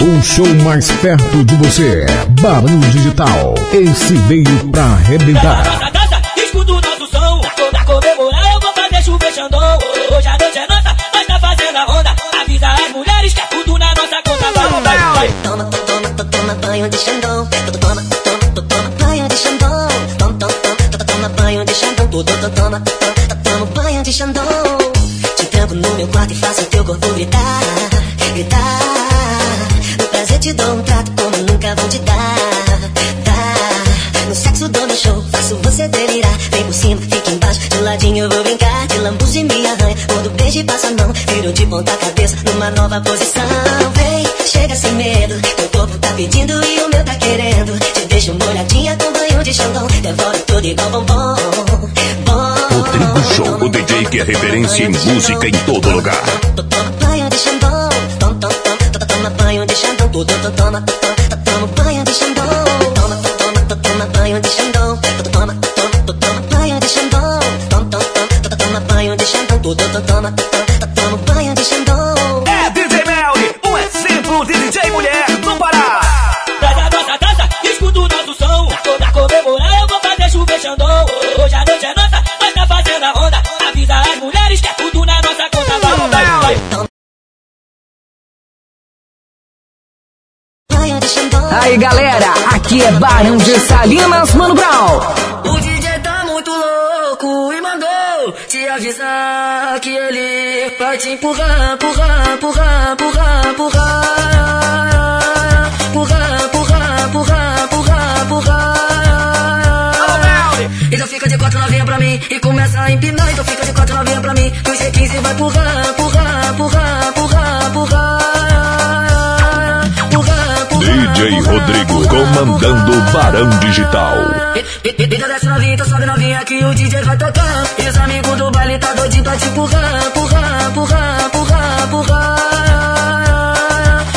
Um show mais perto de você. Barão Digital. Esse veio pra arrebentar. Nossa dança, escuta o nosso som. Pra comemorar eu vou fazer chover Xandão. Hoje a noite é nossa, nós tá fazendo a ronda. Avisa as mulheres que é tudo na nossa conta. Vamos, vai, vai. Toma, to- toma, to- toma banho de Xandão. To- to- Toma, toma, to- toma banho de Xandão. Toma, toma, toma, to- toma banho de Xandão. To- to- to- Toma, to- to- toma banho de Xandão. Te tranco no meu quarto e faço teu corpo gritar, gritar. Te dou um trato como nunca vou te dar, dar. No sexo dou no show, faço você delirar. Vem por cima, fica embaixo, de ladinho eu vou brincar. De lambuja e me arranha, quando beijo e passa a mão. Viro de ponta cabeça numa nova posição. Vem, chega sem medo, teu corpo tá pedindo e o meu tá querendo. Te deixo molhadinha com banho de xandão. Devolve tudo igual bombom, bom. Rodrigo Show, o DJ que é referência em música em todo lugar. Xandão. Toma, toma, toma, banho de xandão. Toma, toma, toma banho de xandão. Toma, toma, toma banho de xandão. Toma, toma, toma banho de xandão. Toma, toma, toma Barão de Salinas, Mano Brown. O DJ tá muito louco e mandou te avisar que ele vai te empurrar, empurrar, empurrar, empurrar, empurrar. Empurrar, empurrar, empurrar, empurrar, empurrar. Então fica de quatro novinha pra mim e começa a empinar. Então fica de quatro novinha pra mim. No G15 vai empurrar, empurrar, empurrar, DJ Rodrigo comandando empurrar. Barão Digital. Então desce novinha, então sobe novinha que o DJ vai tocar. E os amigos do baile tá doidinho pra te empurrar, empurrar, empurrar, empurrar, empurrar.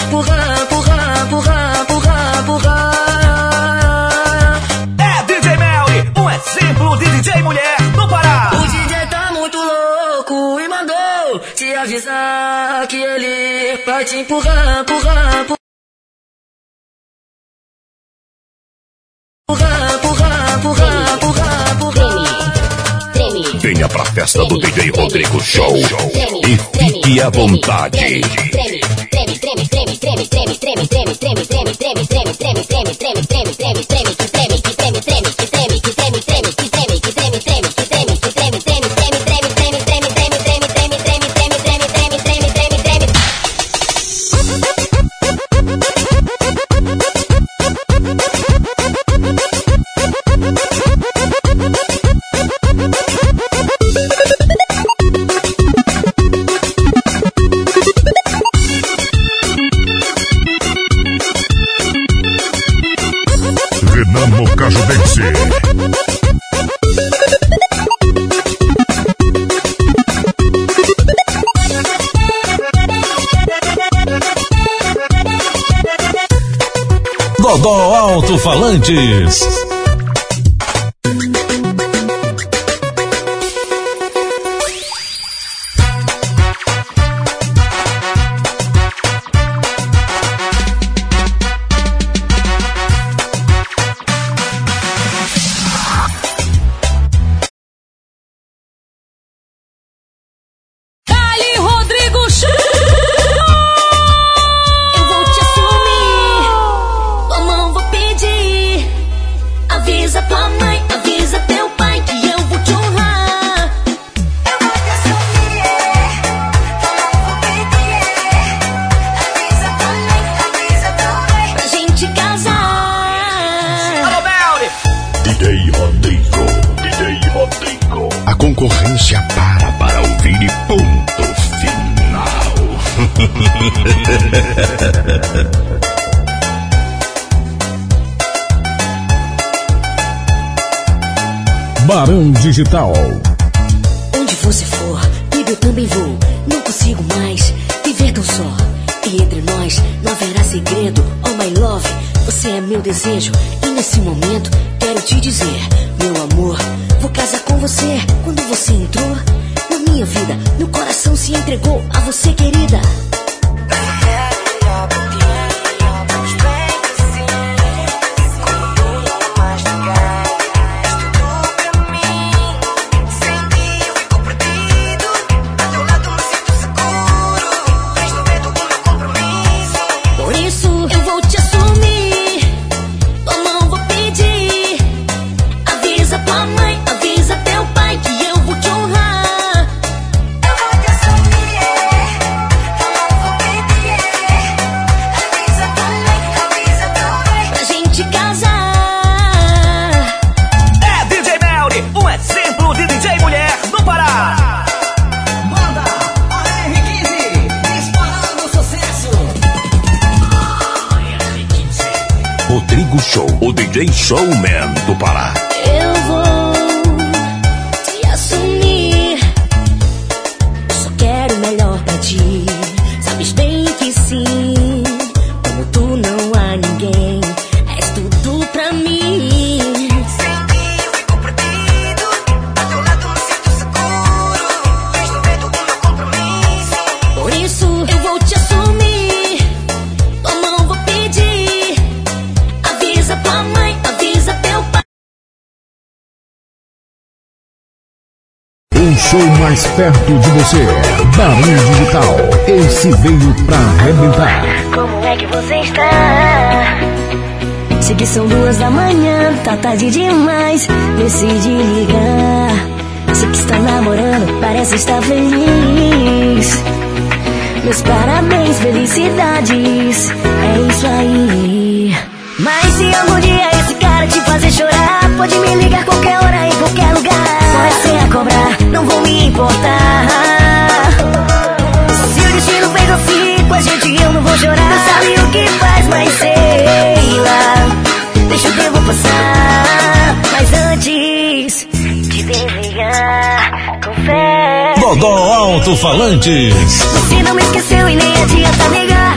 Empurrar, empurrar, empurrar, empurrar, empurrar. É DJ Melly, um exemplo de DJ mulher no Pará. O DJ tá muito louco e mandou te avisar que ele vai te empurrar, empurrar, empurrar. Empurrar, Venha pra festa do DJ Rodrigo Show e fique à vontade. Alto-Falantes. Concorrência para para ouvir e ponto final. Barão Digital. Onde você for, eu também vou. Não consigo mais viver tão só. E entre nós não haverá segredo. Oh, my love, você é meu desejo. E nesse momento quero te dizer, amor, vou casar com você. Quando você entrou na minha vida, meu coração se entregou a você, querida. DJ Showman do Pará. Show mais perto de você. Barulho Digital. Esse veio pra arrebentar. Como é que você está? Sei que são duas da manhã, tá tarde demais. Decidi ligar. Sei que está namorando, parece estar feliz. Meus parabéns, felicidades. É isso aí. Mas se algum dia te fazer chorar, pode me ligar qualquer hora, em qualquer lugar. Pode ser a cobrar, não vou me importar. Se o destino fez assim com a gente, eu não vou chorar. Não sabe o que faz, mas sei lá. Deixa o tempo passar. Mas antes de desligar, confere. Dodó Alto-Falantes. Você não me esqueceu e nem adianta negar.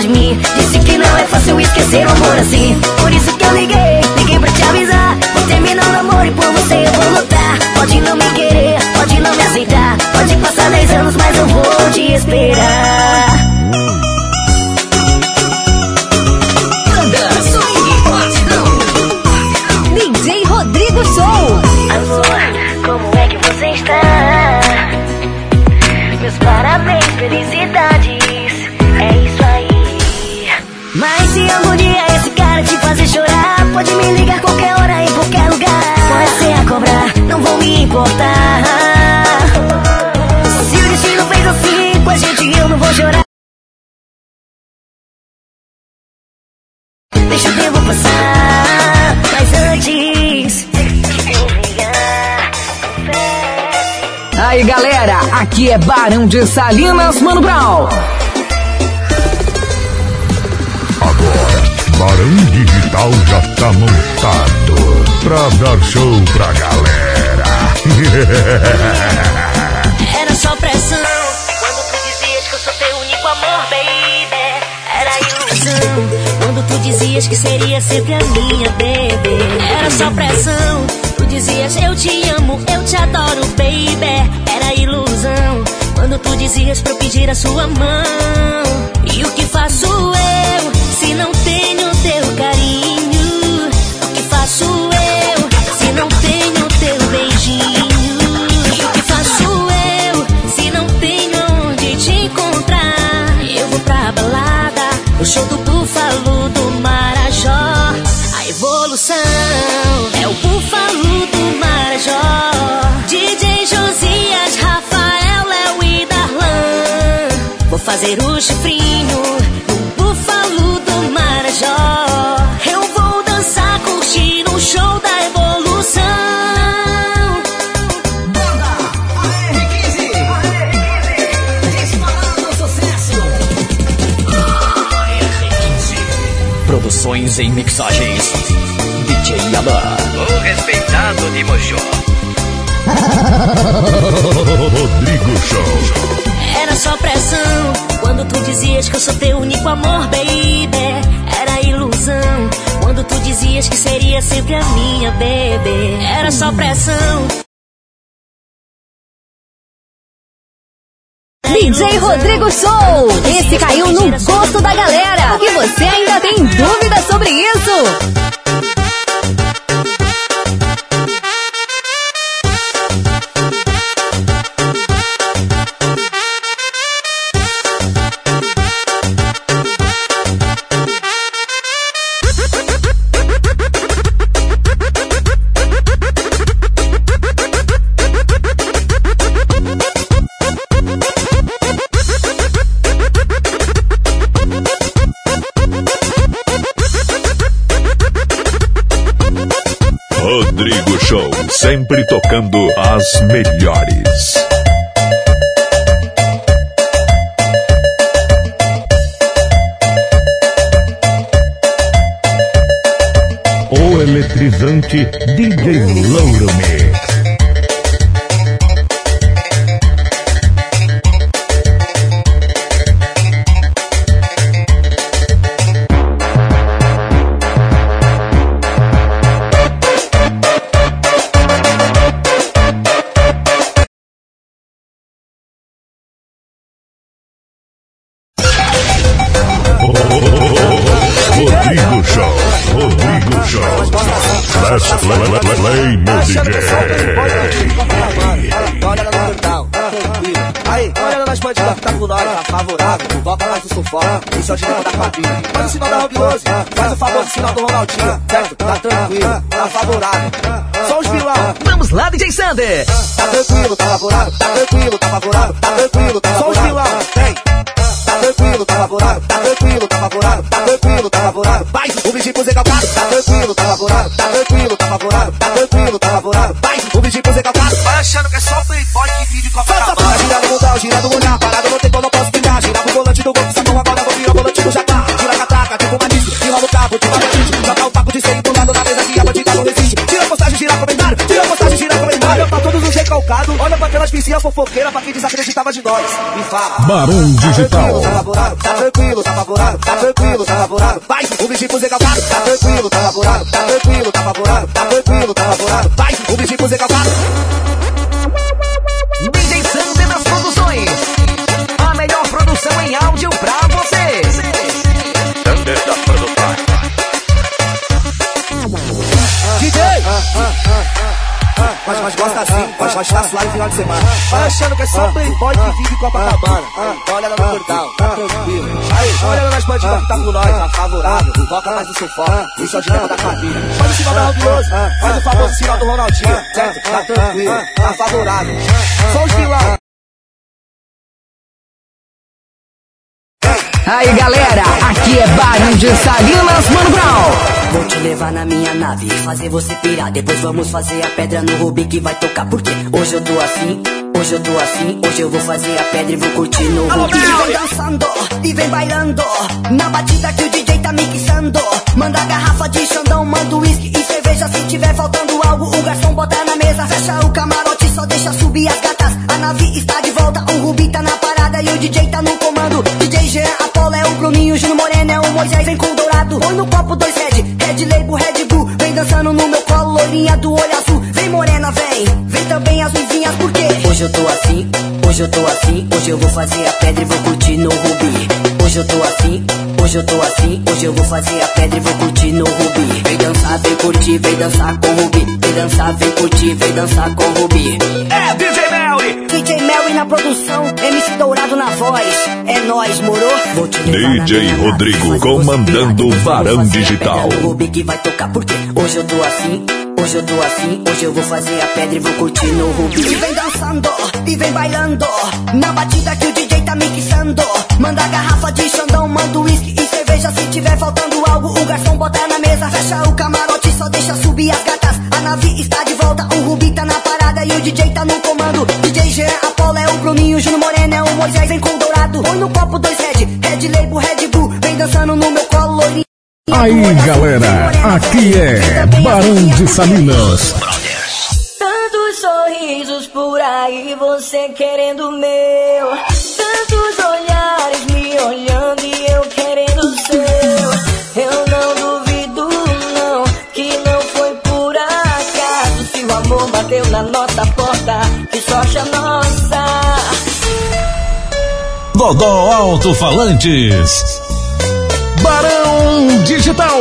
De mim. Disse que não é fácil esquecer um amor assim. Por isso que eu liguei, liguei pra te avisar. Vou terminar o namoro e por você eu vou lutar. Pode não me querer, pode não me aceitar. Pode passar 10 anos, mas eu vou te esperar. DJ Rodrigo Show. Amor, como é que você está? Meus parabéns, felicidades. Importar. Se o destino fez assim com a gente, eu não vou chorar. Deixa o tempo passar, mas antes. Aí galera, aqui é Barão de Salinas, Mano Brown. Agora, Barão Digital já tá montado pra dar show pra galera. Era só pressão. Quando tu dizias que eu sou teu único amor, baby Era ilusão. Quando tu dizias que seria sempre a minha, baby Era só pressão. Tu dizias eu te amo, eu te adoro, baby Era ilusão. Quando tu dizias pra eu pedir a sua mão E o que faço eu Se não tenho teu carinho? O que faço eu Se não tenho fazer o chifrinho no búfalo do Marajó. Eu vou dançar, curtir o show da evolução. Produções em mixagens. DJ Yaman. O respeitado de Mojó. Rodrigo Show. Só pressão quando tu dizias que eu sou teu único amor, baby. Era ilusão quando tu dizias que seria sempre a minha, baby. Era só pressão. DJ Rodrigo Show. Esse caiu no gosto da galera. E você ainda tem dúvida sobre isso? Show, sempre tocando as melhores. O eletrizante DJ Louro Mix. Sinal do Ronaldinho. Certo? Tá tranquilo, tá favorável. Só os vilão. Vamos lá, DJ Sander. Tá tranquilo, tá favorável, tá tranquilo, tá favorável, tá tranquilo, tá Só os vilão, vem. Tá tranquilo, tá favorável, tá tranquilo, tá favorável, tá tranquilo, tá favorável. Vai, o bichinho pro Zé Calcado. Tá tranquilo, tá favorável, tá tranquilo, tá favorável, tá tranquilo, tá favorável. Vai, o bichinho pro Zé Calcado. Vai achando que é só playboy de nós. Me fala. Barão Digital. Tá favorável, tá tranquilo, tá favorável, tá tranquilo, tá favorável. Vai, o bichinho Calcado. Tá tranquilo, tá favorável, tá tranquilo, tá favorável, tá tranquilo, tá favorável. Vai, o bichinho pro Mas, mas gosta assim, mas, mas tá suave final de semana. Vai achando que é só playboy que vive Copacabana. Olha lá no portal, tá tranquilo. Aí, olha nas bandidas que tá com nós, tá favorável. Toca mais o sufoco, isso é o dinheiro da família. Faz o sinal da Rob Rose, faz o famoso sinal do Ronaldinho. Certo? Tá tranquilo, tá favorável. Só os vilão. Aí, galera, aqui é Barão de Salinas, Mano Brown. Vou te levar na minha nave fazer você pirar. Depois vamos fazer a pedra no Rubi que vai tocar. Porque hoje eu tô assim, hoje eu tô assim. Hoje eu vou fazer a pedra e vou curtir no Rubi. E vem dançando, e vem bailando. Na batida que o DJ tá mixando. Manda garrafa de xandão, manda uísque e cerveja. Se tiver faltando algo, o garçom bota na mesa. Fecha o camarote, só deixa subir as gatas. A nave está de volta, o Rubi tá na parada e o DJ tá no comando. DJ Jean, Apolo é o Bruninho, Júnior Moreno é o Moisés, vem com o dourado. Põe no copo dois Red, Red Label, Red Bull. Dançando no meu colo, loirinha do olho azul. Vem morena, vem, vem também as luzinhas, porque hoje eu tô assim, hoje eu tô assim. Hoje eu vou fazer a pedra e vou curtir no Rubi. Hoje eu tô assim, hoje eu tô assim. Hoje eu vou fazer a pedra e vou curtir no Rubi. Vem dançar, vem curtir, vem dançar com o Rubi. Vem dançar, vem curtir, vem dançar com o Rubi. É DJ Melly. DJ Melly na produção, MC Dourado na voz. É nóis, moro? Vou te levar na DJ Rodrigo comandando depois Varão Digital. Rubi que vai tocar, porque hoje eu tô assim. Hoje eu tô assim, hoje eu vou fazer a pedra e vou curtir no Rubi. E vem dançando, e vem bailando. Na batida que o DJ tá mixando. Manda garrafa de xandão, manda uísque e cerveja. Se tiver faltando algo, o garçom bota na mesa. Fecha o camarote, só deixa subir as gatas. A nave está de volta, o Rubi tá na parada e o DJ tá no comando. DJ Jean, Apolo é o Bruninho, Júnior Moreno é o Moisés, vem com dourado. Põe no copo dois Red, Red Label, Red Bull. Vem dançando no meu colo. Aí, galera, aqui é Barão de Salinas. Tantos sorrisos por aí, você querendo o meu. Tantos olhares me olhando e eu querendo o seu. Eu não duvido, não, que não foi por acaso. Se o amor bateu na nossa porta, que sorte a nossa. Dodó Alto-Falantes. Barão Digital,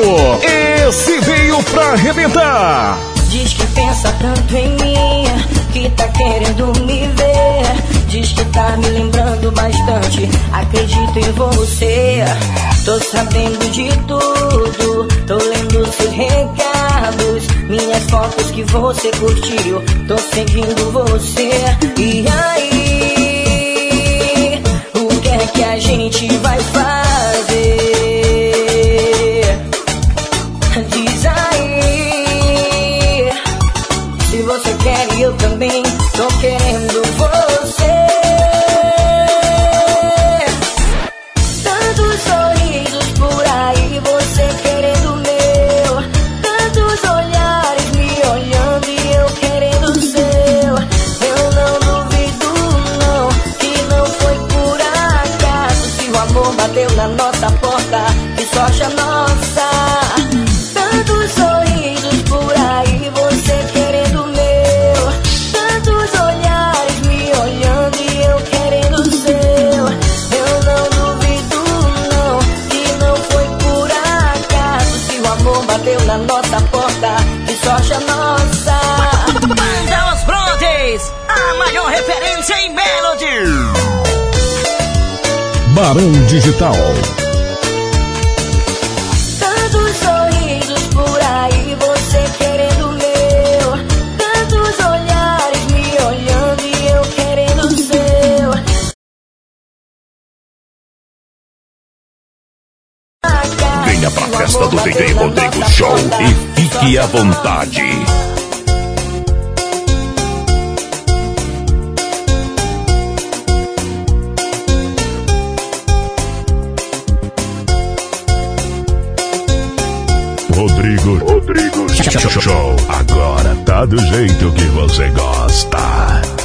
esse veio pra arrebentar. Diz que pensa tanto em mim, que tá querendo me ver. Diz que tá me lembrando bastante. Acredito em você. Tô sabendo de tudo. Tô lendo seus recados. Minhas fotos que você curtiu. Tô seguindo você. E aí? O que é que a gente vai fazer? Clarão Digital. Tantos sorrisos por aí, você querendo. Tantos olhares me olhando e eu querendo. Venha pra festa do DJ Rodrigo Show e fique à vontade. Rodrigo. Rodrigo Show. Agora tá do jeito que você gosta.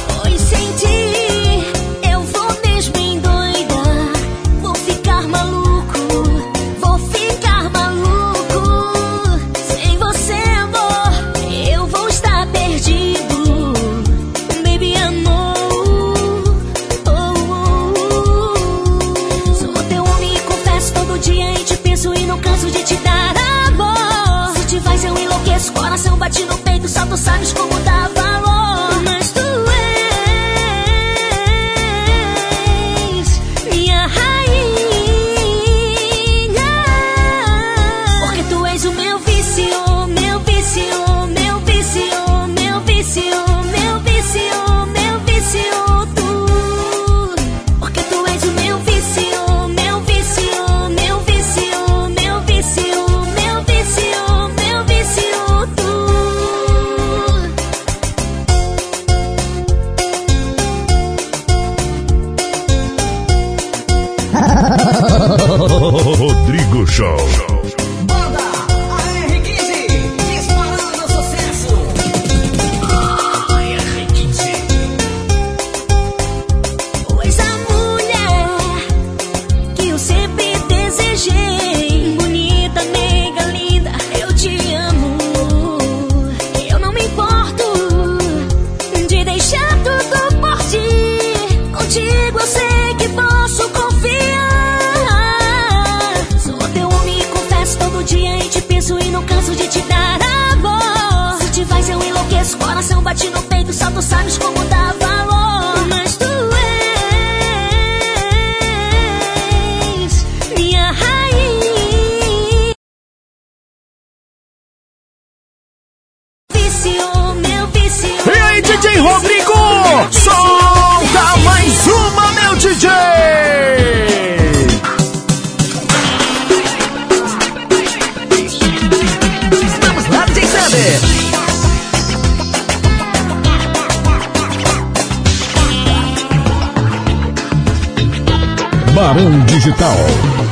digital.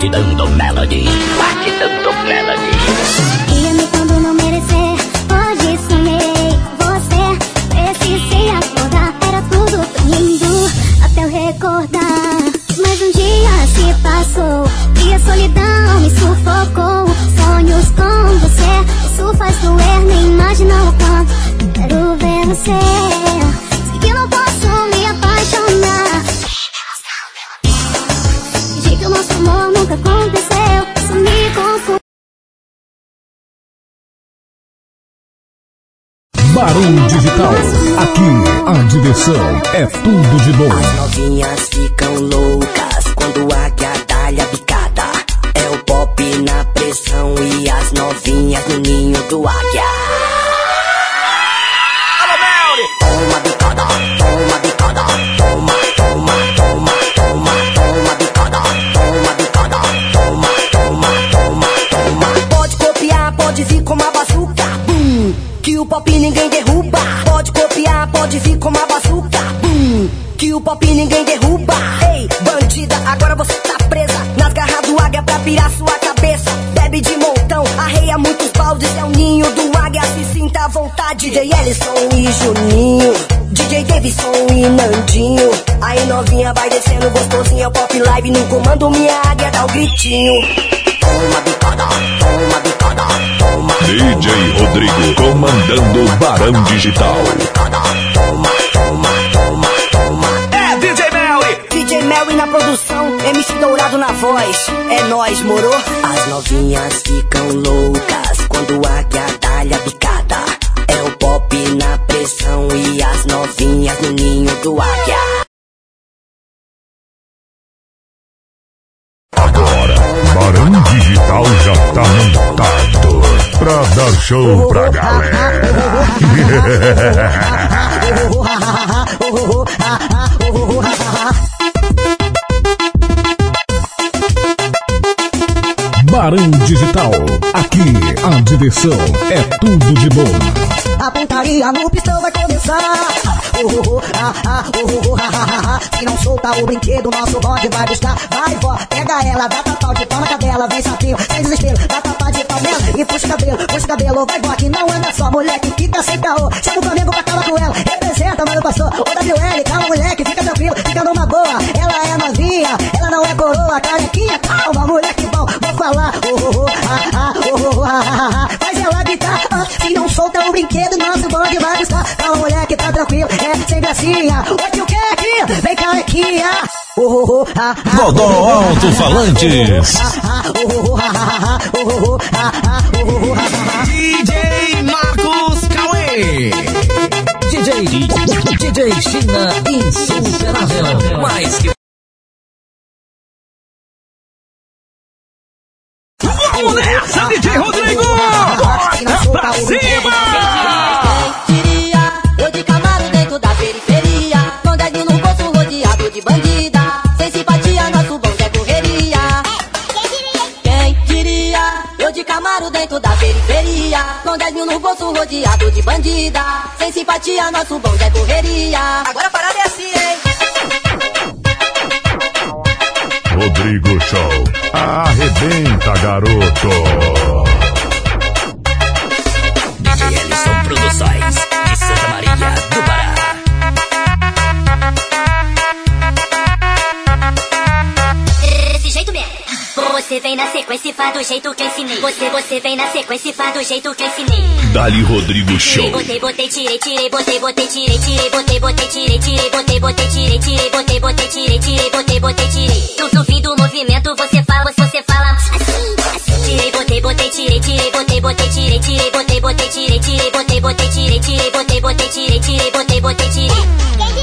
chỉ đừng đụng nè comando, minha águia dá o gritinho. Toma bicada, toma bicada, toma. DJ Rodrigo comandando o Barão Digital. Toma, toma, toma, toma. É DJ Melly. DJ Mary na produção, MC Dourado na voz. É nós, moro? As novinhas ficam loucas quando a águia a bicada. É o pop na pressão e as novinhas no ninho do águia. Digital já tá montado pra dar show pra galera. Barão Digital. Aqui a diversão é tudo de bom. A putaria no pistão vai começar. Se não solta o brinquedo, nosso bonde vai buscar. Vai, vó, pega ela, dá tapau de pau cadela. Vem sapinho, sem desespero, dá tapa de pau nela. E puxa cabelo, puxa cabelo. Vai, que não anda só, moleque, fica sem caô. Chama o Flamengo pra acabar com ela. Representa, mano, passou. O WL, calma, moleque, fica tranquilo, fica numa boa. Ela é novinha, ela não é coroa, carequinha. Calma, moleque bom, vou falar. Ah, ah, ah, ah, ah. Faz ela gritar. ah. Se não solta o brinquedo, nosso bonde vai buscar. Calma, moleque, tá tranquilo, é sem gracinha. Oi, que o que Oh, oh, oh, ah, ah, oh, oh, ah, ah, ah, oh, oh, oh, ah, ah, oh, oh, oh, ah, ah, oh, oh, oh, ah, ah, ah. DJ Marcos Cauê. DJ, DJ China insuperável. Mais que Vamos nessa, DJ Rodrigo. Bota pra cima. Dentro da periferia. Com dedinho no bolso rodeado de bandida. Sem simpatia, nosso bonde é correria. Agora a parada é assim, hein? Rodrigo Show. Arrebenta, garoto. DJ Ellison Produções de Santa Maria do Você vem na sequência e faz do jeito que eu ensinei. Você, você vem na sequência e faz do jeito que eu ensinei. Dali Rodrigo Show. Tirei, botei, botei, tirei, tirei, botei, botei, tirei, tirei, botei, botei, tirei, tirei, botei, botei, tirei, tirei, botei, botei, tirei, tirei, botei, botei, tirei. No fim do movimento você fala, você fala assim, assim. Tirei, botei, botei, tirei, tirei, botei, botei, tirei, tirei, botei, botei, tirei, tirei, botei, botei, tirei, tirei, botei, botei, tirei, tirei, botei, botei, tirei.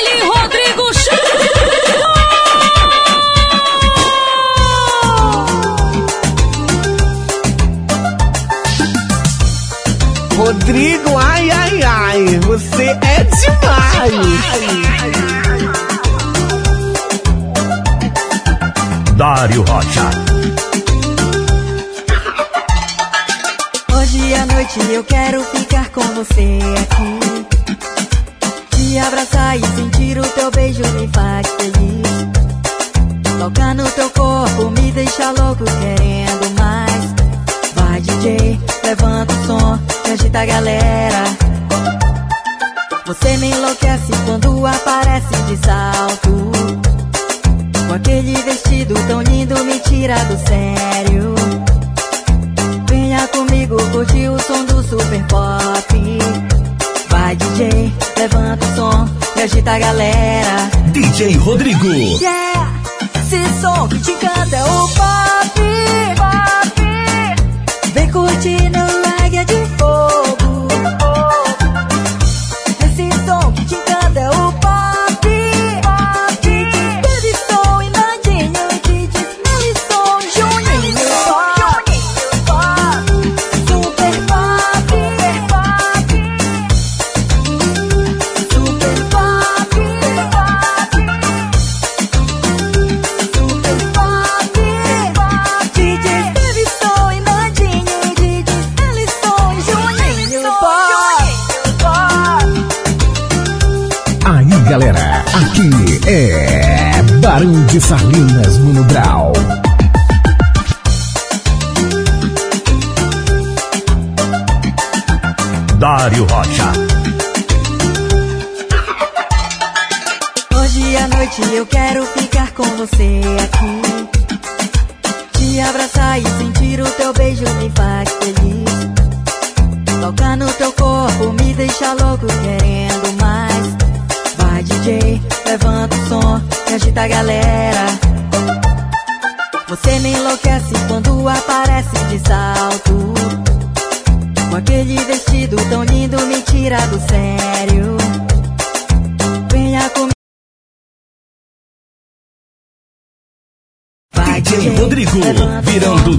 Dali Rodrigo Rodrigo, ai, ai, ai. Você é demais. Dário Rocha. Hoje à noite eu quero ficar com você aqui. Te abraçar e sentir o teu beijo me faz feliz. Tocar no teu corpo me deixa louco querendo mais. Vai DJ, levanta o som, que agita a galera. Você me enlouquece quando aparece de salto. Com aquele vestido tão lindo me tira do sério. curtir o som do super pop. Vai DJ, levanta o som e agita a galera. DJ Rodrigo. Yeah, esse som que te encanta é o pop. pop. Vem curtir no reggae de Barão de Sarlinas Mano. Dário Rocha.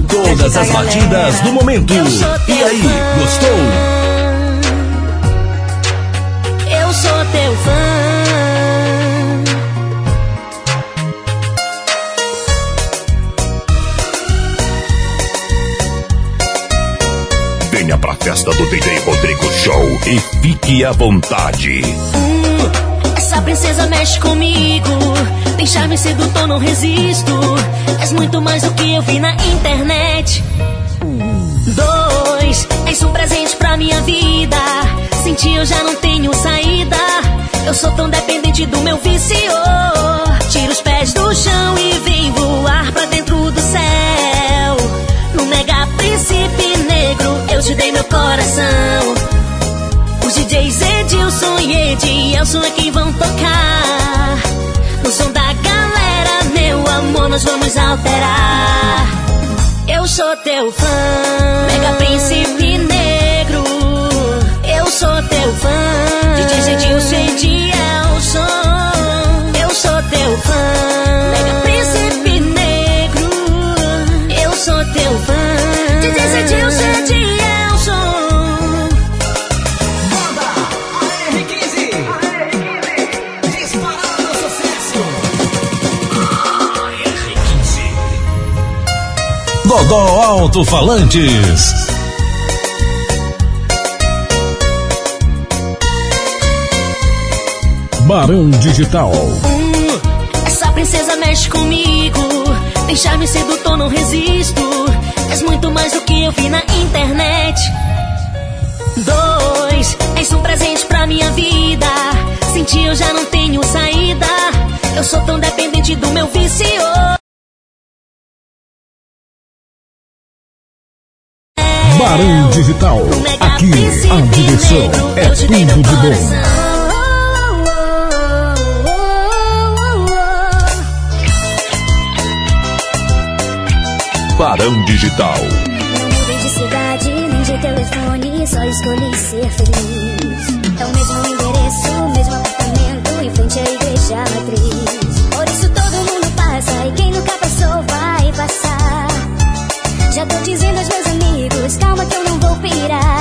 Todas as batidas do momento. E aí, gostou? Eu sou teu fã. Venha pra festa do DJ Rodrigo Show e fique à vontade. Hum, essa princesa mexe comigo. Tem charme sedutor, não resisto. És muito mais do que eu vi na internet. Dois, és um presente pra minha vida. Sem ti eu já não tenho saída. Eu sou tão dependente do meu vício. Tira os pés do chão e vem voar pra dentro do céu. No mega príncipe negro, eu te dei meu coração. Os DJs Edilson e Edielson é quem vão tocar. No som da galera, meu amor, nós vamos alterar. Eu sou teu fã, Mega Príncipe Negro. Eu sou teu fã, DJs Edilson e Edielson. Eu sou teu fã, Mega Príncipe Negro. Eu sou teu fã, DJs Edilson e Edielson. Dodó Alto Falantes. Barão Digital. Hum, essa princesa mexe comigo. Tem charme sedutor, não resisto. És muito mais do que eu vi na internet. Dois, és um presente pra minha vida. Sem ti eu já não tenho saída. Eu sou tão dependente do meu vício. Barão Digital. Aqui a diversão é tudo de bom. Barão Digital. Não mudei de cidade, nem de telefone, só escolhi ser feliz. É o mesmo endereço, mesmo apartamento, em frente à igreja matriz. Por isso todo mundo passa, e quem nunca passou vai passar. Já tô dizendo aos meus amigos, calma que eu não vou pirar.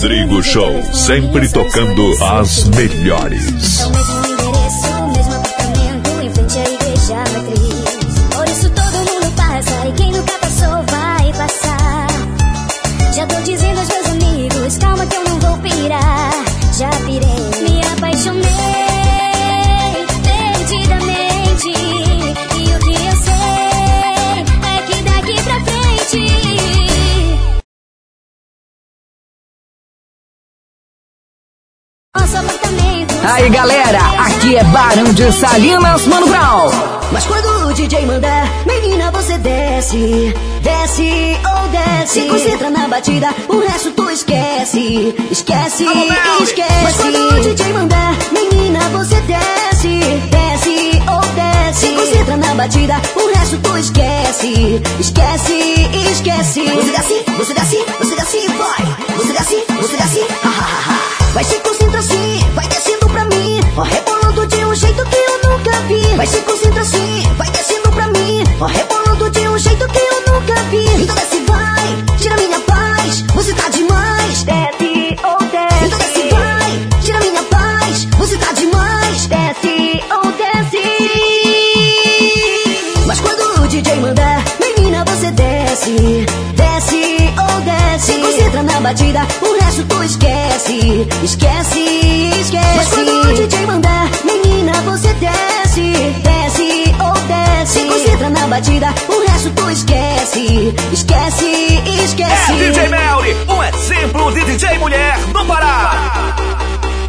Rodrigo Show, sempre tocando as melhores. De Salinas, Mano Brown. Mas quando o DJ mandar, menina, você desce, desce ou desce. Se concentra na batida, o resto tu esquece, esquece, esquece. Mas quando o DJ mandar, menina, você desce, desce ou desce. Se concentra na batida, o resto tu esquece, esquece, esquece. Você desce, você desce, você desce, vai. Você desce, você desce, ha, ha, ha, ha. Vai se concentra assim, vai descendo pra mim, ó, rebolando de um jeito vi. Vai se concentra assim, vai descendo pra mim, ó, rebolando de um jeito que eu nunca vi. Então desce, vai, tira minha paz, você tá demais. Desce ou desce. Então desce, vai, tira minha paz, você tá demais. Desce ou desce. Mas quando o DJ mandar, menina, você desce, desce ou desce. Se concentra na batida, o resto tu esquece, esquece. Batida, o resto tu esquece, esquece, esquece. É DJ Melry, um exemplo de DJ mulher no Pará.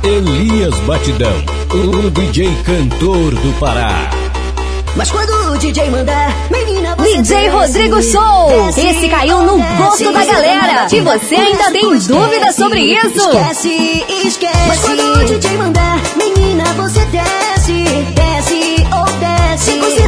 Elias Batidão, o DJ cantor do Pará. Mas quando o DJ mandar, menina, você DJ desce, Rodrigo Show. desce Esse caiu no gosto desce. da galera. E você ainda tem dúvida sobre isso? Esquece, esquece. Mas quando o DJ mandar, menina, você desce,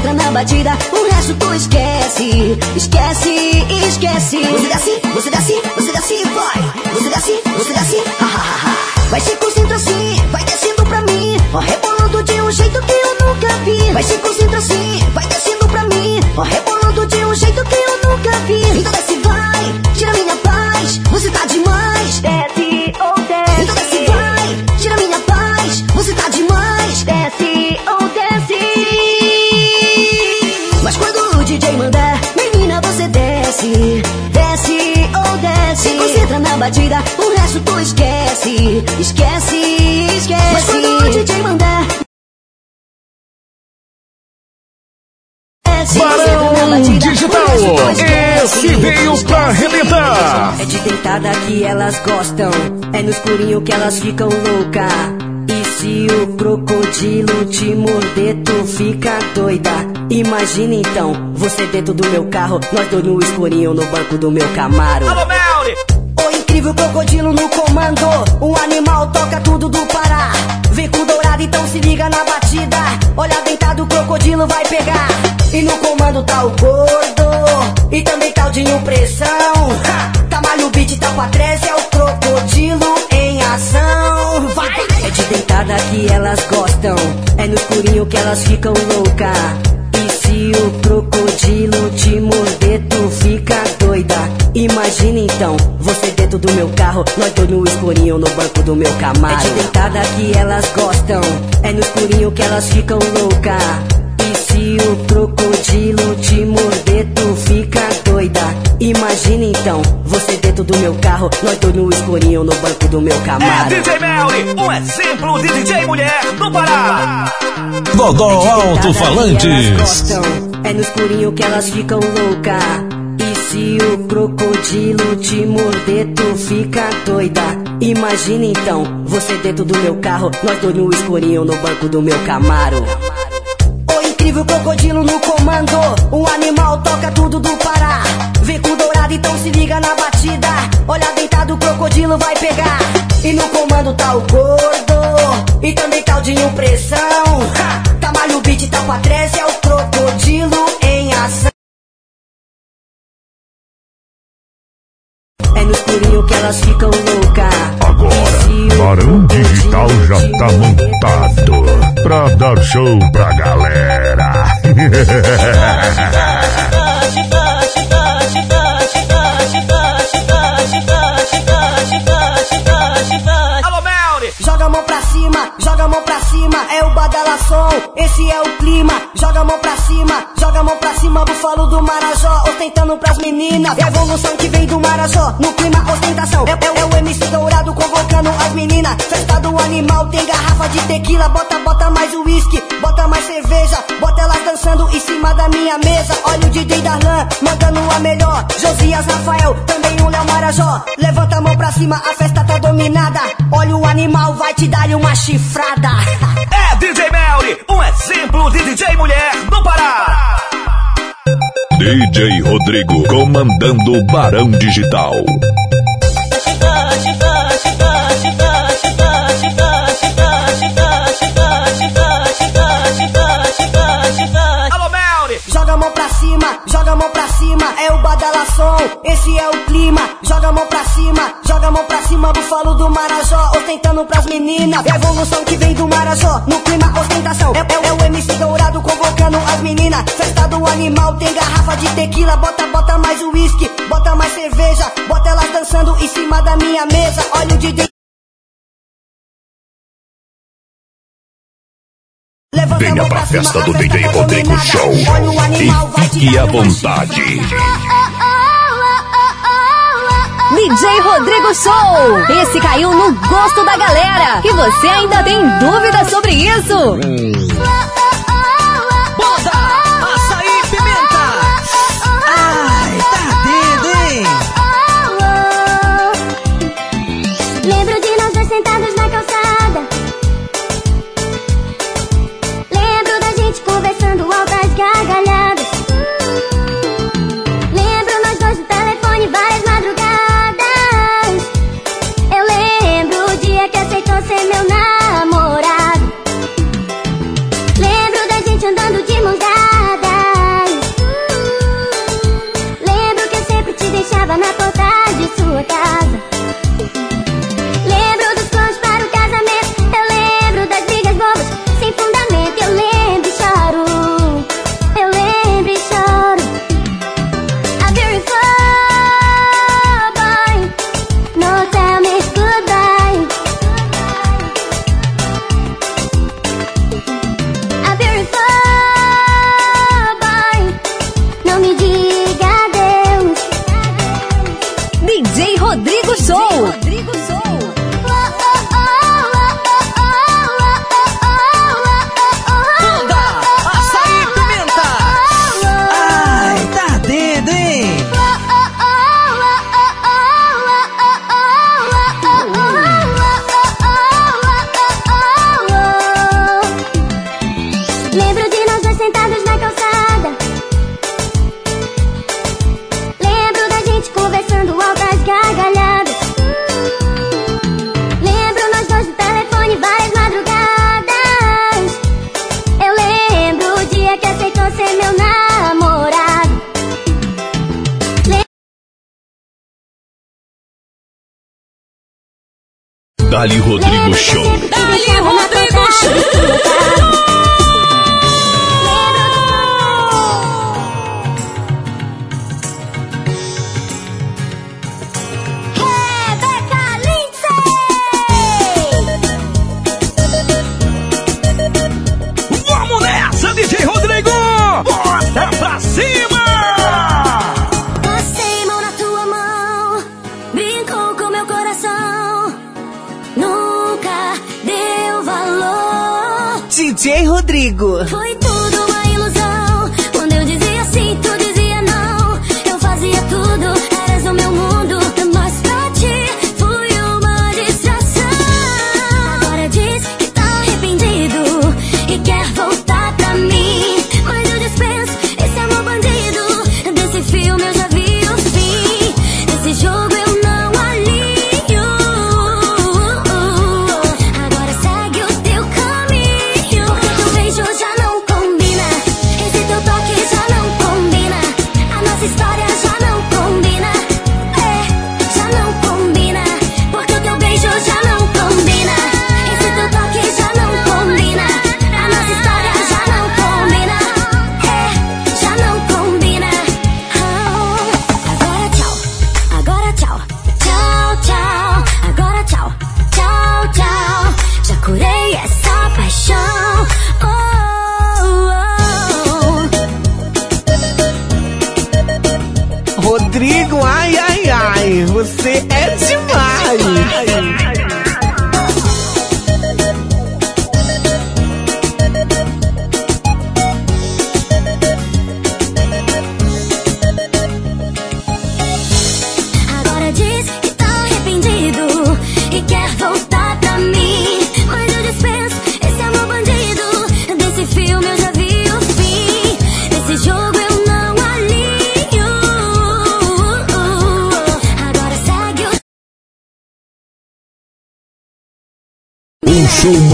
concentra na batida, o resto tu esquece, esquece, esquece. Você desce, você desce, você desce, vai. Você desce, você desce, ha, ha, ha, ha. Vai se concentra assim, vai descendo pra mim, ó, rebolando de um jeito que eu nunca vi. Vai se concentra assim, vai descendo pra mim, ó, rebolando de um jeito que eu nunca vi. Então desce, vai, tira minha paz, você tá demais. Desce ou desce. Então desce, vai, tira minha paz, você tá demais. Desce ou desce. Batida, o resto tu esquece, esquece, esquece. Mas quando o DJ mandar, Barão batida, Digital, esse veio pra arrebentar. É de deitada que elas gostam, é no escurinho que elas ficam louca. E se o crocodilo te morder, tu fica doida. Imagina então, você dentro do meu carro, nós dois no escurinho no banco do meu Camaro. Alô, incrível crocodilo no comando, o animal toca tudo do Pará. Vem com dourado, então se liga na batida. Olha deitado, o crocodilo vai pegar. E no comando tá o gordo, e também tá o Dinho Pressão. Ha! Tamalho beat, tá pra trás, é o crocodilo em ação. Vai! É de deitada que elas gostam, é no escurinho que elas ficam louca. E se o crocodilo te morder, tu fica doida. Imagina então, você dentro do meu carro, nós dois no escurinho no banco do meu Camaro. É de deitada que elas gostam, é no escurinho que elas ficam louca. E se o crocodilo te morder, tu fica doida. Imagina então, você dentro do meu carro, nós dois no escurinho no banco do meu É Camaro. DJ Melry, um exemplo de DJ mulher no Pará. Dodó Elas Alto-Falantes. gostam, É no escurinho que elas ficam louca. Se o crocodilo te morder, tu fica doida. Imagina então, você dentro do meu carro, nós dois no escurinho no banco do meu Camaro. O incrível crocodilo no comando, o animal toca tudo do Pará. Vem com dourado, então se liga na batida. Olha deitado, o crocodilo vai pegar. E no comando tá o gordo, e também tá o Dinho Pressão. Ha! Tamalho beat, tá pra trás, é o crocodilo em ação. É no escurinho que elas ficam louca. Agora, Barão Digital já tá montado pra dar show pra galera. Alô, cima, joga a mão pra cima, é o badalação, esse é o clima. Joga a mão pra cima, joga a mão pra cima, bufalo do Marajó, ostentando pras meninas. Evolução que vem do Marajó, no clima ostentação. É, é, é o MC dourado convocando as meninas. Festa do animal, tem garrafa de tequila, bota, bota mais uísque, bota mais cerveja, bota elas dançando em cima da minha mesa. Olha o DJ Darlan, mandando a melhor. Josias Rafael, também o Léo Marajó. Levanta a mão pra cima, a festa tá dominada. Olha o animal, vai te dar uma chifrada. É DJ Melly, um exemplo de DJ mulher do Pará. DJ Rodrigo comandando o Barão Digital. Joga a mão pra cima, joga a mão pra cima, é o badalação, esse é o clima. Joga a mão pra cima, joga a mão pra cima, bufalo do Marajó, ostentando pras meninas. É a evolução que vem do Marajó, no clima, ostentação. É, é, é o MC dourado convocando as meninas. Festa do animal, tem garrafa de tequila, bota, bota mais uísque, bota mais cerveja, bota elas dançando em cima da minha mesa. Olha o DJ. venha pra festa do DJ Rodrigo Show e fique à vontade. DJ Rodrigo Show! Esse caiu no gosto da galera! E você ainda tem dúvidas sobre isso? casa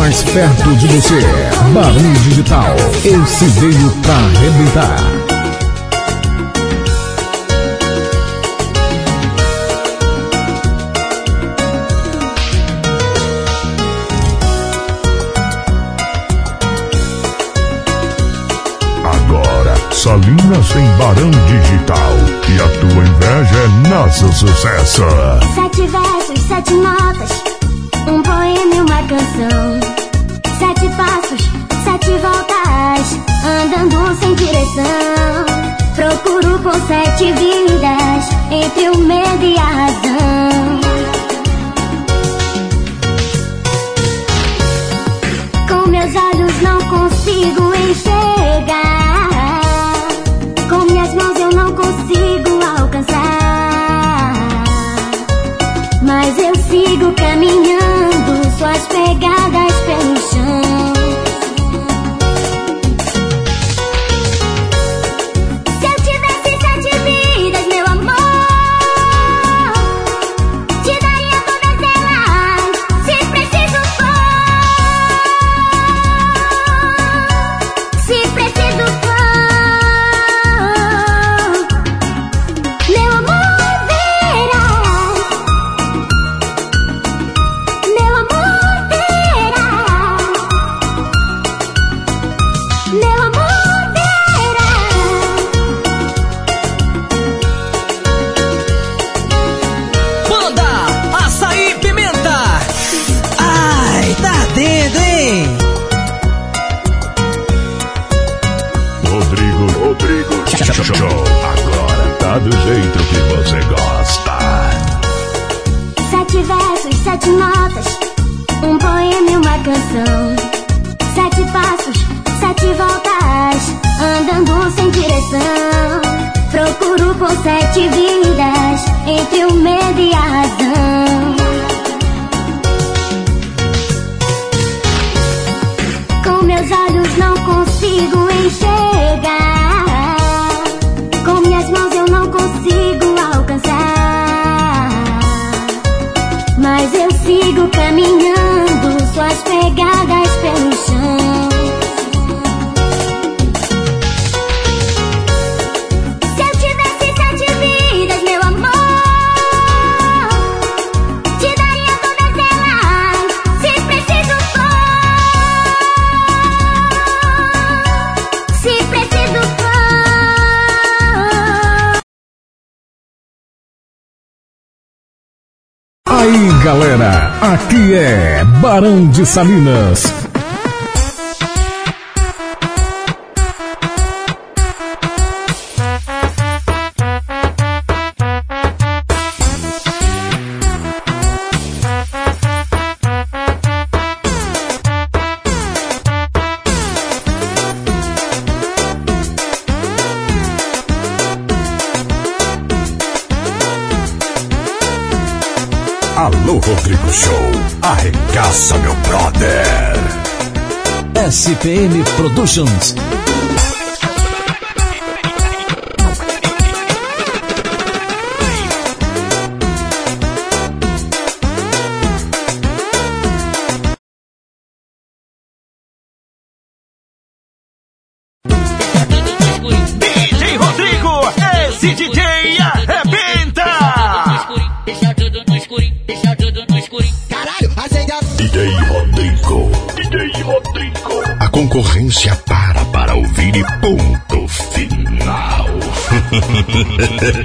mais perto de você. Barulho Digital. Esse veio pra arrebentar. Salinas tem Barão Digital. E a tua inveja é nosso sucesso. Sete versos, sete notas, um poema e uma canção sete voltas, andando sem direção. Procuro com sete vidas, entre o medo e a razão. aí, galera? Aqui é Barão de Salinas. abraça, meu brother. SPM Productions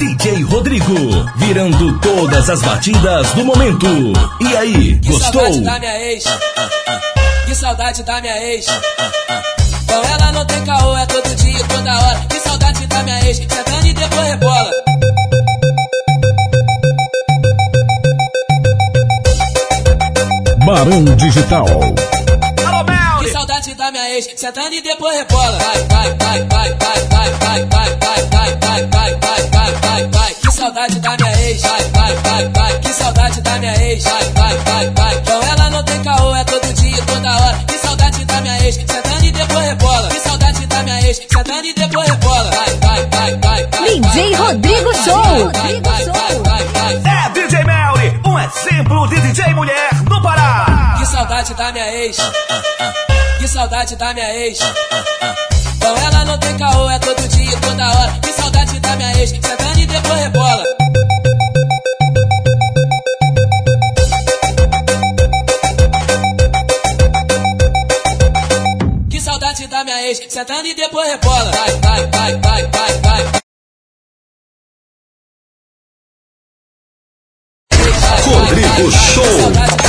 DJ Rodrigo, virando todas as batidas do momento. E aí, Que gostou? saudade da minha ex. Que saudade da minha ex. Com ela não tem caô, é todo dia, toda hora. Que saudade da minha ex. Sentando e depois rebola. Barão Digital. Minha ex. Sentando e depois rebola. Vai, vai, vai, vai, vai, vai, vai, vai, vai, vai, vai, vai, vai, vai, vai, vai. Que saudade da minha ex. Vai, vai, vai, vai. Que saudade da minha ex. Vai, vai, vai, vai. Com ela não tem caô, é todo dia, toda hora. Que saudade da minha ex. Sentando e depois rebola. Que saudade da minha ex. Sentando e depois rebola. Vai, vai, vai, vai, vai. DJ Rodrigo Show. É DJ Melly, um exemplo de DJ mulher no Pará. Que saudade da minha ex. Que saudade da minha ex. Com ela não tem caô, é todo dia, toda hora. Que saudade da minha ex. Sentando e depois rebola. Que saudade da minha ex. Sentando e depois rebola. Vai, vai, vai, vai, vai, vai. Rodrigo Show.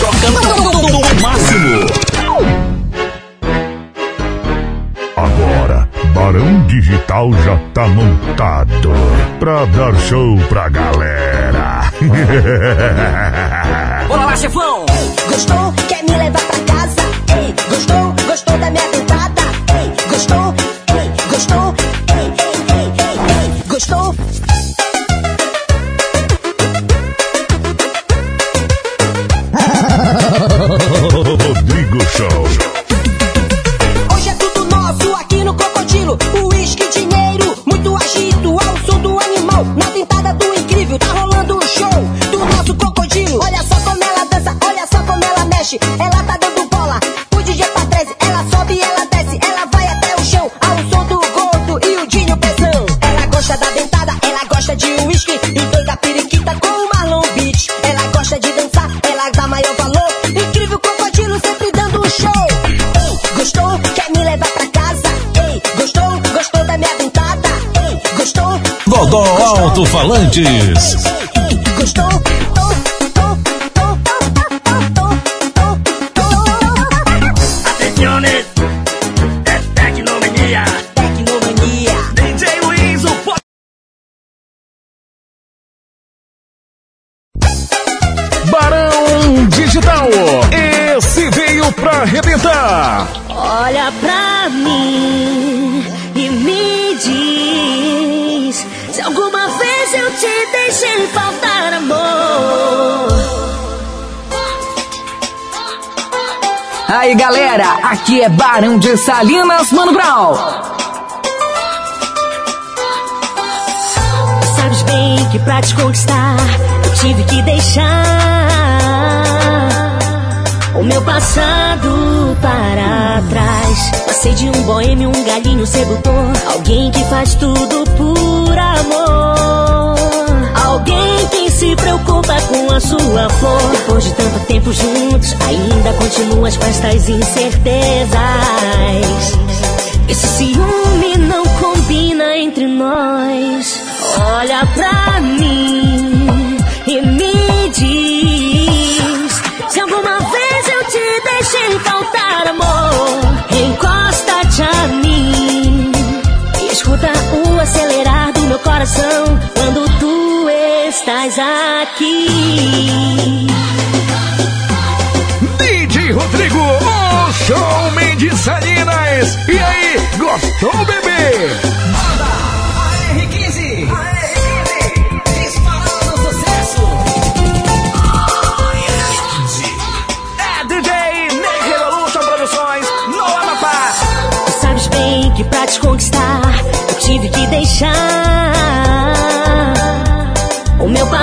Tocando no máximo. Barão Digital já tá montado pra dar show pra galera. Bora lá, chefão! Gostou? Quer me levar pra casa? Ei, gostou? Gostou da minha dentada? Ei, gostou? Ei, gostou? Ei, ei, ei, ei, ei, gostou? Rodrigo Show. Crocodilo. Uísque, dinheiro, muito agito ao som do animal. Na tentada do incrível, tá rolando o show do nosso crocodilo. Olha só como ela dança, olha só como ela mexe. Ela tá dando Alto-Falantes. Barão de Salinas, Mano Brown. Sabes bem que pra te conquistar eu tive que deixar o meu passado para trás. Passei de um boêmio, um galinho sedutor, alguém que faz tudo por amor. Alguém se preocupa com a sua flor. Depois de tanto tempo juntos, ainda continuas com estas incertezas. Esse ciúme não combina entre nós. Olha pra mim e me diz se alguma vez eu te deixei faltar amor. Encosta-te a mim e escuta o acelerar do meu coração estás aqui. DJ Rodrigo, o showman de Salinas. E aí, gostou, bebê? R15. Disparando sucesso. É DJ Ney Revolution Produções no Amapá. Tu sabes bem que pra te conquistar eu tive que deixar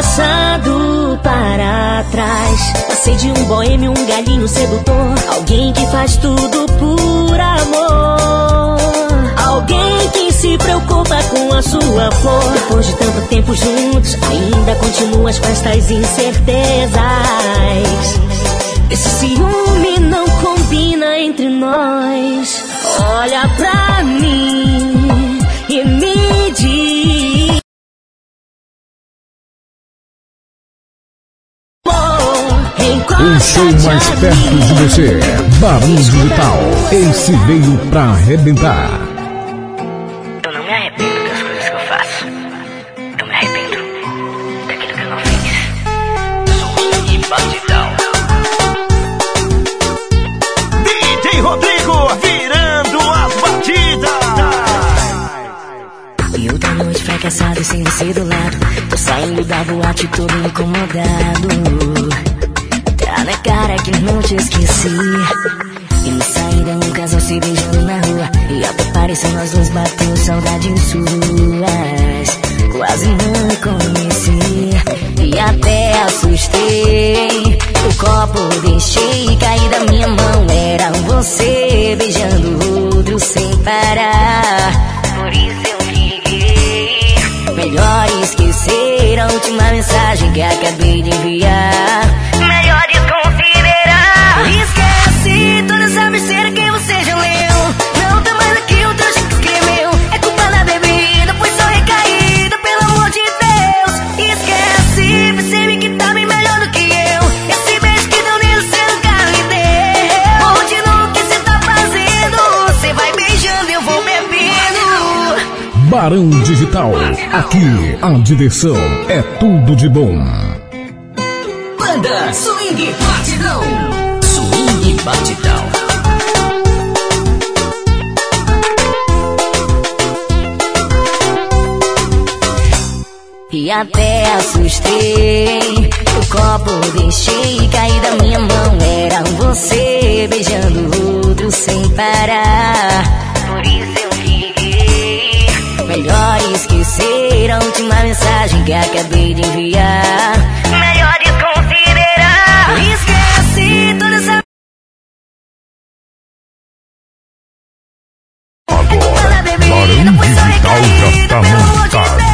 passado para trás. Passei de um boêmio, um galinho sedutor, alguém que faz tudo por amor. Alguém que se preocupa com a sua flor. Depois de tanto tempo juntos, ainda continuas com estas incertezas. Esse ciúme não combina entre nós. Olha pra mim e me diz. O show mais perto de você. Barulho Digital. Esse veio pra arrebentar. Eu não me arrependo das coisas que eu faço. Eu me arrependo daquilo que eu não fiz. Sou e batidão. DJ Rodrigo virando as batidas. E outra noite fracassado sem você do lado. Tô saindo da boate todo incomodado. Tá na cara que não te esqueci. E saída um casal se beijando na rua. E até parecia nós dois bateu saudades suas. Quase não me conheci. E até assustei. O copo deixei cair da minha mão. Era você beijando outro sem parar. Por isso eu liguei. Melhor esquecer a última mensagem que acabei de enviar. Besteira que você já leu. Não tá mais aqui o trecho que escreveu. É culpa da bebida, foi só recaída, pelo amor de Deus. Esquece, percebe que tá bem melhor do que eu. Esse beijo que deu nele você nunca me deu. Onde no que você tá fazendo? Você vai beijando, eu vou bebendo. Barão Digital. Aqui a diversão é tudo de bom. Banda Swing Batidão. Swing Batidão. E até assustei. O copo deixei cair da minha mão. Era você beijando outro sem parar. Por isso eu liguei. Melhor esquecer a última mensagem que acabei de enviar. Melhor desconsiderar. Esquece toda essa. Barão Digital já tá montado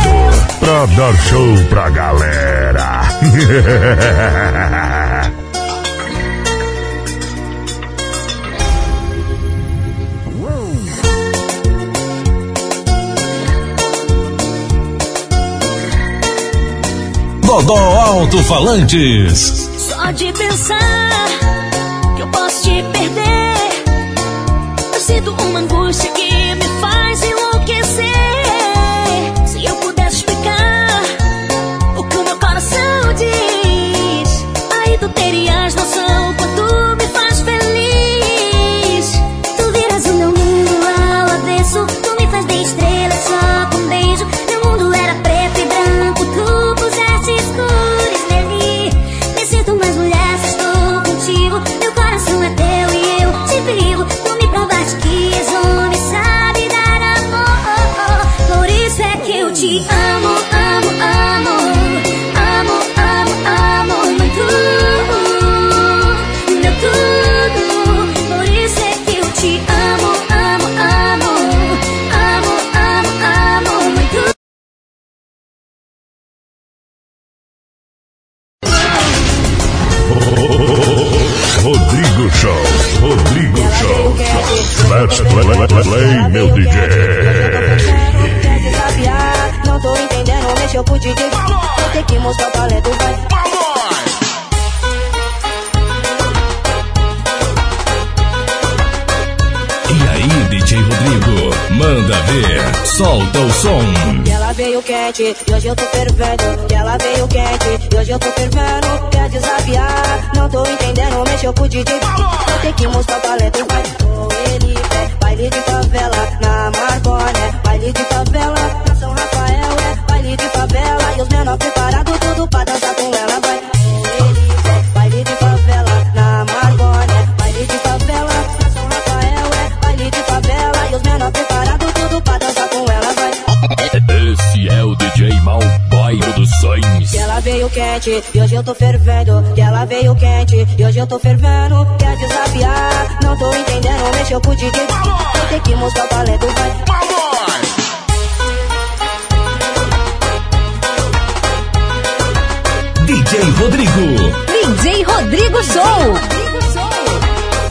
pra dar show pra galera. Dodó Alto-Falantes. Só de pensar que eu posso te perder. Eu sinto uma angústia que me faz aí tu Let's play, play, play meu DJ. Não tô entendendo, mexeu com o DJ. Vou ter que mostrar o talento, vai. E aí, DJ Rodrigo, manda ver, solta o som. Que ela veio quente e hoje eu tô fervendo. Que ela veio quente e hoje eu tô fervendo. Quer desafiar? Não tô entendendo, mexeu com o DJ. Vou ter que mostrar o talento, vai. Ô, ele é baile de favela na Marcone. Baile de favela na São Rafael, é baile de favela. E os menores preparados tudo pra dançar com ela, vai. Veio quente e hoje eu tô fervendo. Que ela veio quente e hoje eu tô fervendo. Quer desafiar? Não tô entendendo. Mexeu com o DJ. Vou ter que mostrar o talento, vai. DJ Rodrigo. DJ Rodrigo Show.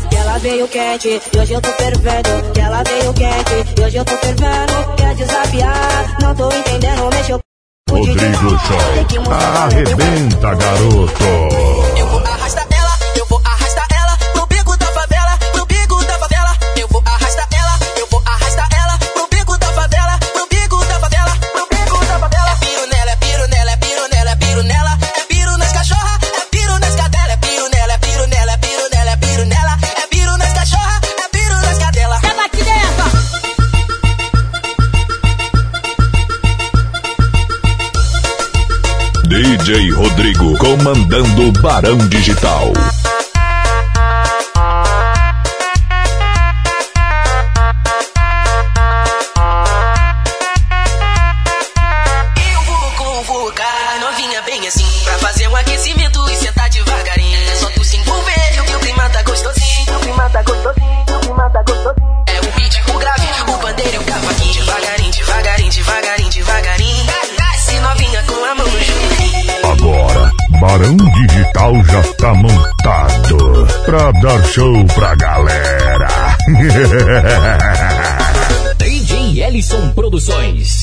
Que ela veio quente e hoje eu tô fervendo. Que ela veio quente e hoje eu tô fervendo. Quer desafiar? Não tô entendendo. Mexeu. Rodrigo Show. Arrebenta, garoto. Comandando Barão Digital. Ellison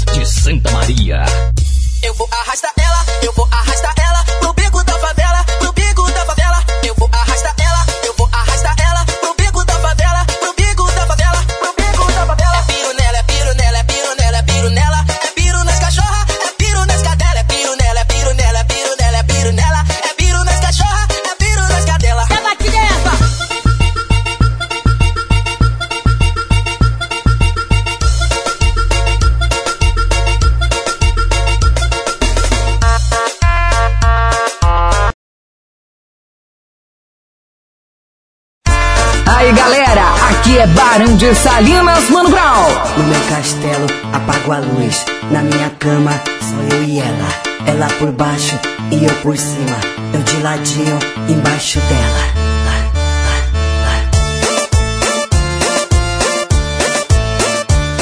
Barão de Salinas, Mano Brown. No meu castelo, apago a luz. Na minha cama, só eu e ela. Ela por baixo e eu por cima. Eu de ladinho, embaixo dela.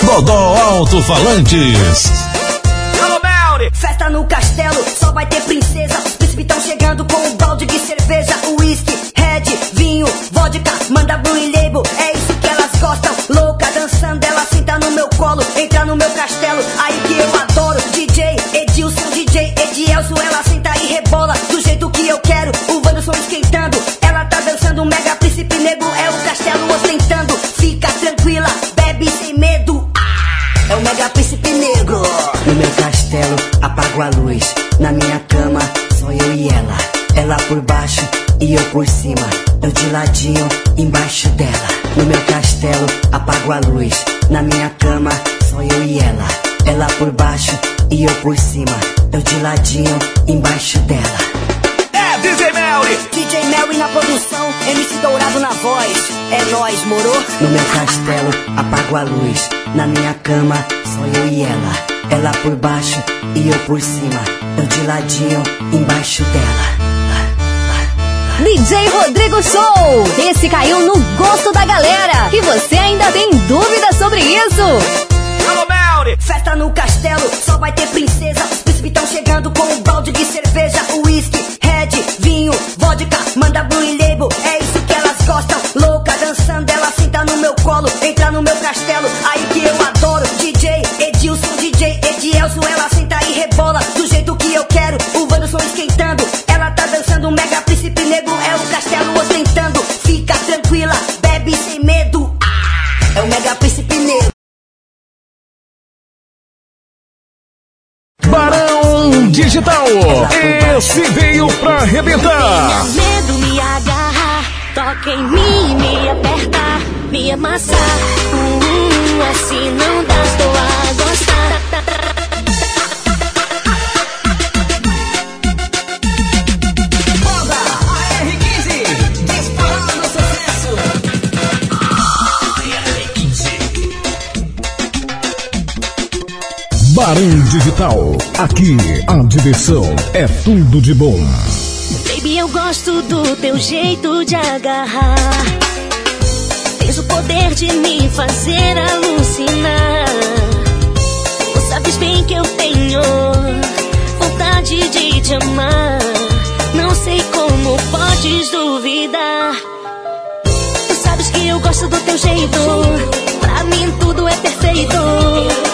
Dodó Alto-Falantes. Alô, Melri! Festa no castelo, só vai ter princesa. Os príncipes tão chegando com um balde de cerveja, uísque, red, vinho, vodka, manda blue e label. É isso elas gostam. Louca, dançando, ela senta no meu colo, entra no meu castelo. Aí que eu adoro. DJ Edilson, DJ Edielso, ela senta e rebola do jeito que eu quero. O Wanderson esquentando, ela tá dançando. Mega príncipe negro é o castelo ostentando. Fica tranquila, bebe sem medo. Ah, é o mega príncipe negro. No meu castelo, apago a luz. Na minha cama, só eu e ela. Ela por baixo e eu por cima. Eu de ladinho, embaixo dela. No meu castelo, apago a luz. Na minha cama, só eu e ela. Ela por baixo e eu por cima. Eu de ladinho, embaixo dela. É DJ Melri! DJ Mary na produção, MC Dourado na voz. É nóis, moro? No meu castelo, apago a luz. Na minha cama, só eu e ela. Ela por baixo e eu por cima. Eu de ladinho, embaixo dela. DJ Rodrigo Show. Esse caiu no gosto da galera. E você ainda tem dúvida sobre isso? Alô, Melri! Festa no castelo, só vai ter princesa. Os príncipes tão chegando com um balde de cerveja, uísque, red, vinho, vodka, manda blue e label. É isso que elas gostam. Louca, dançando, ela senta no meu colo, entra no meu castelo. Aí que eu adoro. DJ Edilson, DJ Edielso, ela senta e rebola do jeito que eu quero. O Wanderson esquentando, ela tá dançando. Mega príncipe Digital. Esse veio pra arrebentar. Medo me agarrar, toca em mim, me apertar, me amassar. Hum, assim não dá, Barão Digital. Aqui a diversão é tudo de bom. Baby, eu gosto do teu jeito de agarrar. Tens o poder de me fazer alucinar. Tu sabes bem que eu tenho vontade de te amar. Não sei como podes duvidar. Tu sabes que eu gosto do teu jeito. Pra mim tudo é perfeito.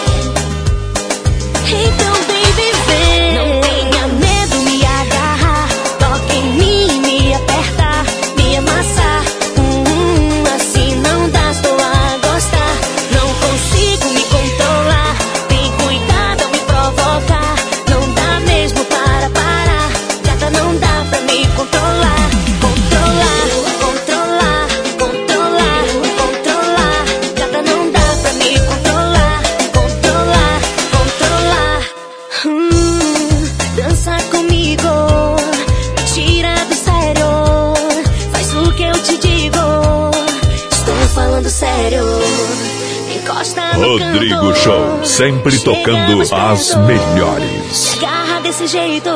Show, sempre tocando as melhores. Garra desse jeito,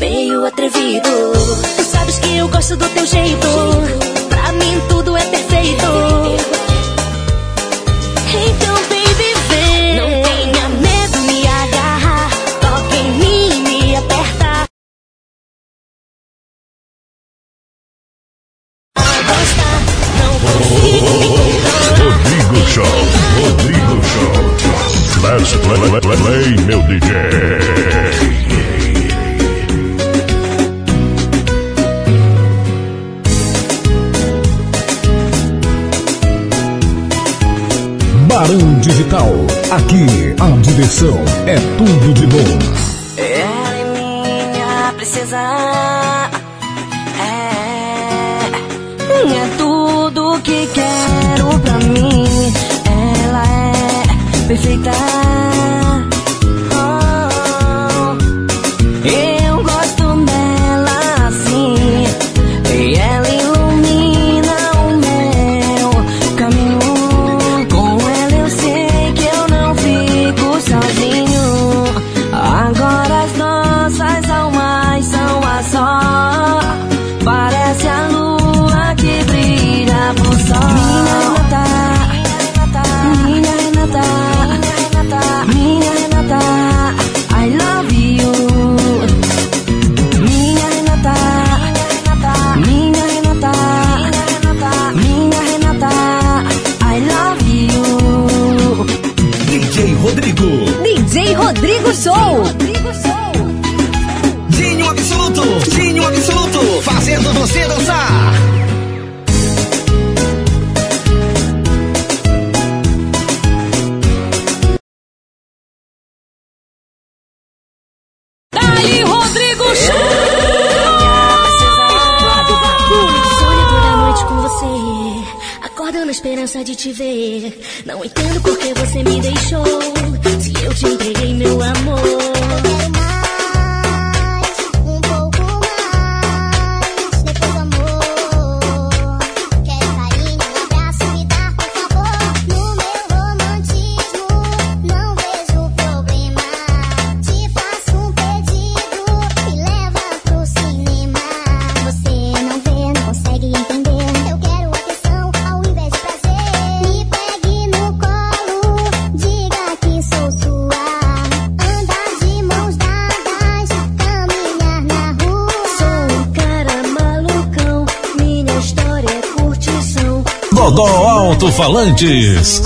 meio atrevido. Tu sabes que eu gosto do teu jeito. Pra mim tudo é perfeito. Bandeirantes.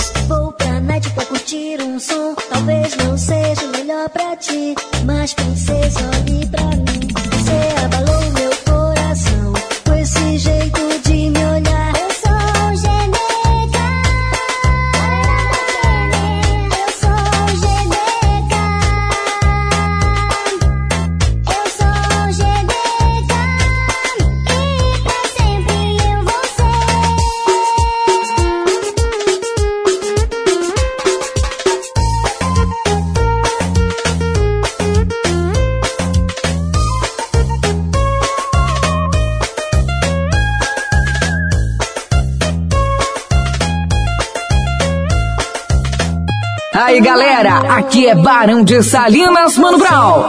que é Barão de Salinas, Mano Brown.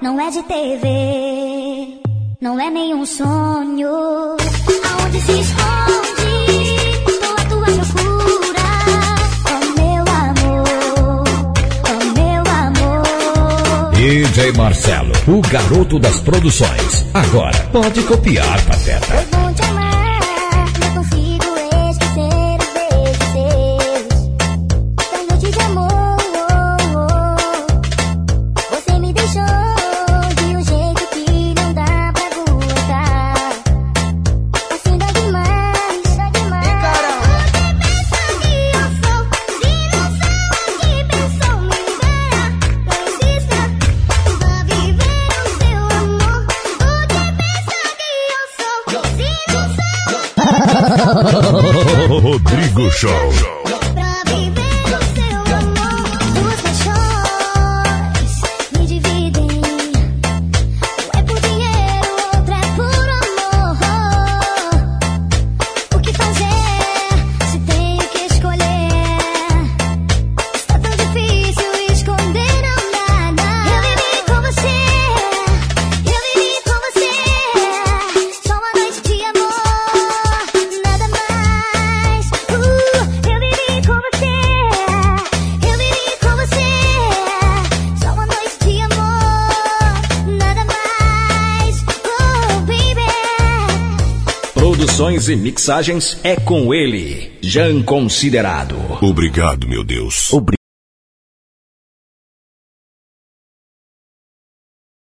Não é de TV, não é nenhum sonho. Aonde se esconde? toda a tua loucura? Oh, meu amor, oh, meu amor. DJ Marcelo, o garoto das produções. Agora pode copiar, Pateta. Produções e mixagens é com ele, Jan Considerado. Obrigado, meu Deus. Obrigado.